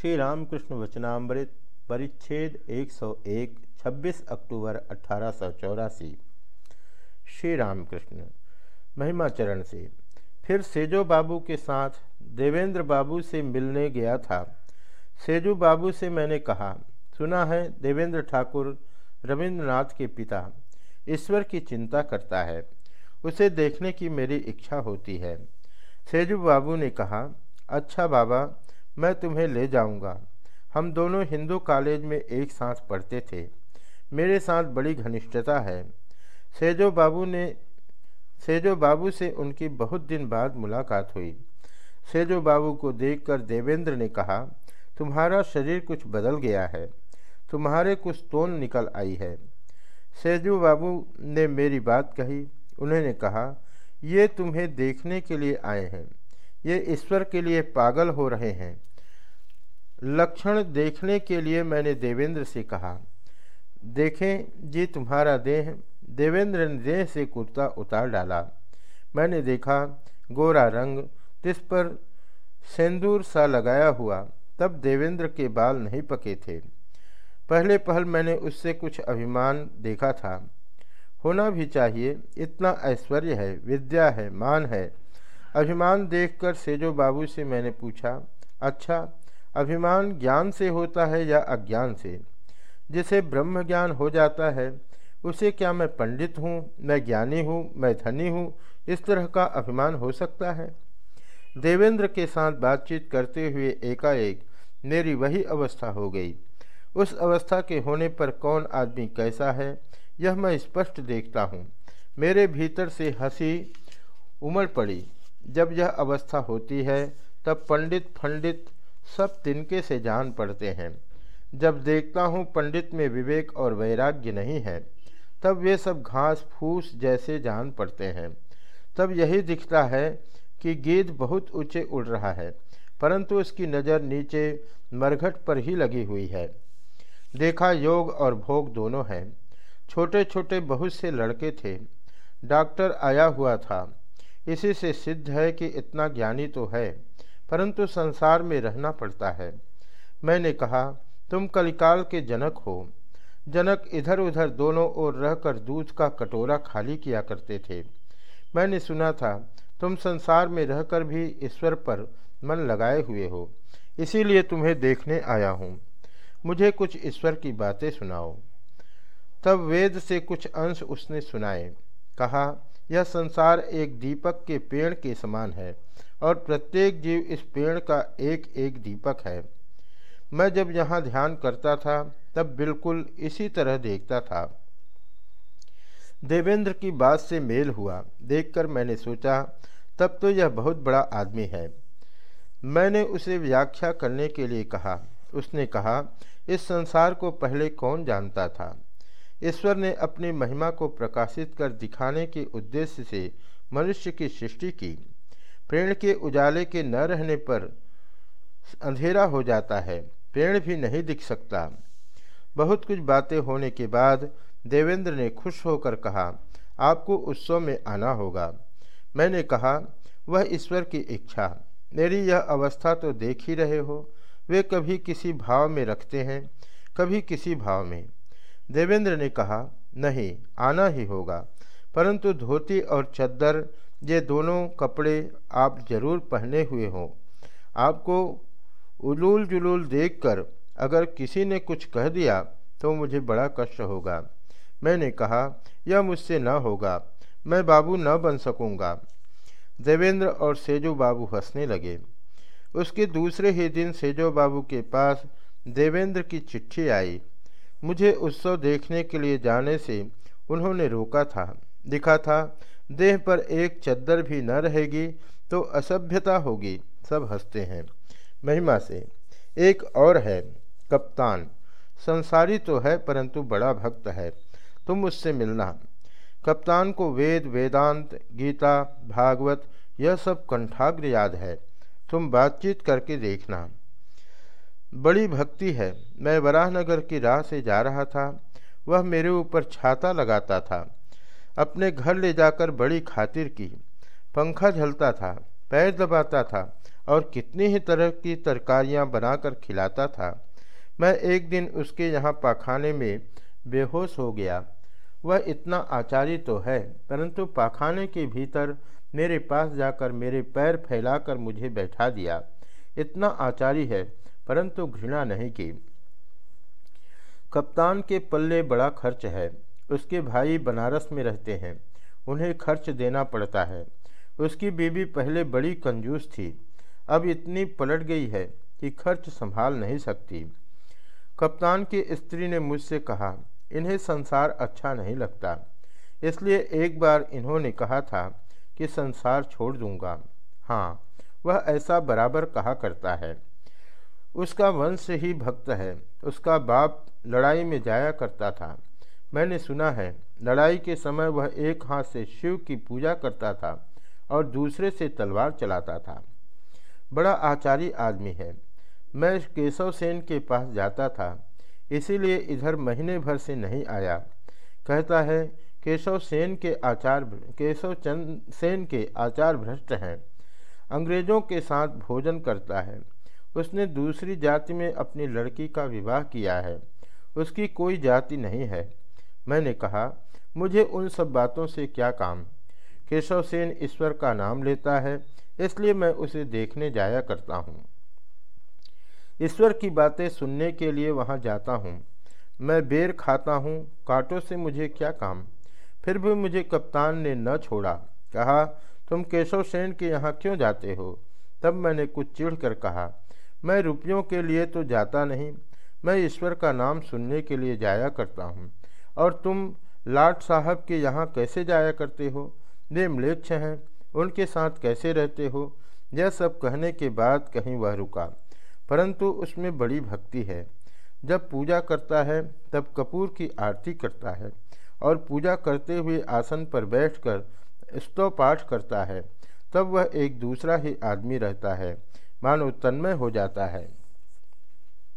श्री रामकृष्ण वचनामृत, परिच्छेद 101 26 अक्टूबर अठारह सौ चौरासी। श्री रामकृष्ण महिमाचरण से, फिर सेजो बाबू के साथ देवेंद्र बाबू से मिलने गया था। सेजू बाबू से मैंने कहा, सुना है देवेंद्र ठाकुर रविंद्रनाथ के पिता ईश्वर की चिंता करता है, उसे देखने की मेरी इच्छा होती है। सेजू बाबू ने कहा अच्छा बाबा मैं तुम्हें ले जाऊँगा। हम दोनों हिंदू कॉलेज में एक साथ पढ़ते थे। मेरे साथ बड़ी घनिष्ठता है। सेजो बाबू ने, सेजो बाबू से उनकी बहुत दिन बाद मुलाकात हुई। सेजो बाबू को देखकर देवेंद्र ने कहा, तुम्हारा शरीर कुछ बदल गया है। तुम्हारे कुछ तोन निकल आई है। सेजू बाबू ने मेरी बात कही। उन्होंने कहा, ये तुम्हें देखने के लिए आए हैं। ये ईश्वर के लिए पागल हो रहे हैं। लक्षण देखने के लिए मैंने देवेंद्र से कहा, देखें जी तुम्हारा देह देवेंद्र ने देह से कुर्ता उतार डाला। मैंने देखा, गोरा रंग जिस पर सेंदूर सा लगाया हुआ, तब देवेंद्र के बाल नहीं पके थे। पहले पहल मैंने उससे कुछ अभिमान देखा था। होना भी चाहिए, इतना ऐश्वर्य है, विद्या है, मान है। अभिमान देखकर सेजो बाबू से मैंने पूछा अच्छा अभिमान ज्ञान से होता है या अज्ञान से? जिसे ब्रह्म ज्ञान हो जाता है, उसे क्या मैं पंडित हूँ, मैं ज्ञानी हूँ, मैं धनी हूँ, इस तरह का अभिमान हो सकता है? देवेंद्र के साथ बातचीत करते हुए एकाएक, मेरी वही अवस्था हो गई। उस अवस्था के होने पर कौन आदमी कैसा है, यह मैं स्पष्ट देखता हूँ। मेरे भीतर से हँसी उमड़ पड़ी। जब यह अवस्था होती है, तब पंडित फंडित सब तिनके से जान पड़ते हैं। जब देखता हूँ पंडित में विवेक और वैराग्य नहीं है, तब वे सब घास फूस जैसे जान पड़ते हैं। तब यही दिखता है कि गेंद बहुत ऊँचे उड़ रहा है, परंतु उसकी नज़र नीचे मरघट पर ही लगी हुई है। देखा योग और भोग दोनों हैं। छोटे छोटे बहुत से लड़के थे। डॉक्टर आया हुआ था। इसी से सिद्ध है कि इतना ज्ञानी तो है, परंतु संसार में रहना पड़ता है। मैंने कहा, तुम कलिकाल के जनक हो। जनक इधर उधर दोनों ओर रहकर दूध का कटोरा खाली किया करते थे। मैंने सुना था, तुम संसार में रहकर भी ईश्वर पर मन लगाए हुए हो। इसीलिए तुम्हें देखने आया हूँ। मुझे कुछ ईश्वर की बातें सुनाओ। तब वेद से कुछ अंश उसने सुनाए। कहा यह संसार एक दीपक के पेड़ के समान है और प्रत्येक जीव इस पेड़ का एक एक दीपक है। मैं जब यहाँ ध्यान करता था, तब बिल्कुल इसी तरह देखता था। देवेंद्र की बात से मेल हुआ, देखकर मैंने सोचा, तब तो यह बहुत बड़ा आदमी है। मैंने उसे व्याख्या करने के लिए कहा। उसने कहा, इस संसार को पहले कौन जानता था? ईश्वर ने अपनी महिमा को प्रकाशित कर दिखाने के उद्देश्य से मनुष्य की सृष्टि की। पेड़ के उजाले के न रहने पर अंधेरा हो जाता है, पेड़ भी नहीं दिख सकता। बहुत कुछ बातें होने के बाद देवेंद्र ने खुश होकर कहा, आपको उत्सव में आना होगा। मैंने कहा, वह ईश्वर की इच्छा। मेरी यह अवस्था तो देख ही रहे हो। वे कभी किसी भाव में रखते हैं, कभी किसी भाव में। देवेंद्र ने कहा, नहीं, आना ही होगा। परंतु धोती और चद्दर, ये दोनों कपड़े आप ज़रूर पहने हुए हों। आपको उलूल जुलूल देखकर अगर किसी ने कुछ कह दिया तो मुझे बड़ा कष्ट होगा। मैंने कहा, यह मुझसे न होगा। मैं बाबू न बन सकूँगा। देवेंद्र और सेजो बाबू हंसने लगे। उसके दूसरे ही दिन सेजो बाबू के पास देवेंद्र की चिट्ठी आई। मुझे उत्सव देखने के लिए जाने से उन्होंने रोका था। दिखा था, देह पर एक चद्दर भी न रहेगी तो असभ्यता होगी, सब हँसते हैं। महिमा से, एक और है, कप्तान। संसारी तो है, परंतु बड़ा भक्त है। तुम उससे मिलना। कप्तान को वेद, वेदांत, गीता, भागवत, यह सब कंठाग्र याद है। तुम बातचीत करके देखना। बड़ी भक्ति है। मैं वराहनगर की राह से जा रहा था। वह मेरे ऊपर छाता लगाता था। अपने घर ले जाकर बड़ी खातिर की। पंखा झलता था, पैर दबाता था और कितनी ही तरह की तरकारियाँ बनाकर खिलाता था। मैं एक दिन उसके यहाँ पाखाने में बेहोश हो गया। वह इतना आचार्य तो है, परंतु पाखाने के भीतर मेरे पास जाकर मेरे पैर फैलाकर मुझे बैठा दिया। इतना आचार्य है परंतु घृणा नहीं की। कप्तान के पल्ले बड़ा खर्च है। उसके भाई बनारस में रहते हैं। उन्हें खर्च देना पड़ता है। उसकी बीबी पहले बड़ी कंजूस थी। अब इतनी पलट गई है कि खर्च संभाल नहीं सकती। कप्तान की स्त्री ने मुझसे कहा, इन्हें संसार अच्छा नहीं लगता। इसलिए एक बार इन्होंने कहा था कि संसार छोड़ दूँगा। हाँ वह ऐसा बराबर कहा करता है। उसका वंश ही भक्त है। उसका बाप लड़ाई में जाया करता था। मैंने सुना है, लड़ाई के समय वह एक हाथ से शिव की पूजा करता था और दूसरे से तलवार चलाता था। बड़ा आचारी आदमी है। मैं केशव सेन के पास जाता था, इसीलिए इधर महीने भर से नहीं आया। कहता है, केशव सेन के आचार, केशव चंद सेन के आचार भ्रष्ट हैं। अंग्रेज़ों के साथ भोजन करता है। उसने दूसरी जाति में अपनी लड़की का विवाह किया है। उसकी कोई जाति नहीं है। मैंने कहा, मुझे उन सब बातों से क्या काम? केशव सेन ईश्वर का नाम लेता है, इसलिए मैं उसे देखने जाया करता हूँ। ईश्वर की बातें सुनने के लिए वहाँ जाता हूँ। मैं बेर खाता हूँ, कांटों से मुझे क्या काम? फिर भी मुझे कप्तान ने न छोड़ा। कहा, तुम केशव सेन के यहाँ क्यों जाते हो? तब मैंने कुछ चिढ़ कर कहा मैं रुपयों के लिए तो जाता नहीं, मैं ईश्वर का नाम सुनने के लिए जाया करता हूँ। और तुम लाट साहब के यहाँ कैसे जाया करते हो? वे म्लेच्छ हैं, उनके साथ कैसे रहते हो? यह सब कहने के बाद कहीं वह रुका। परंतु उसमें बड़ी भक्ति है। जब पूजा करता है, तब कपूर की आरती करता है और पूजा करते हुए आसन पर बैठकर स्तव पाठ करता है। तब वह एक दूसरा ही आदमी रहता है। मानो तन्मय हो जाता है।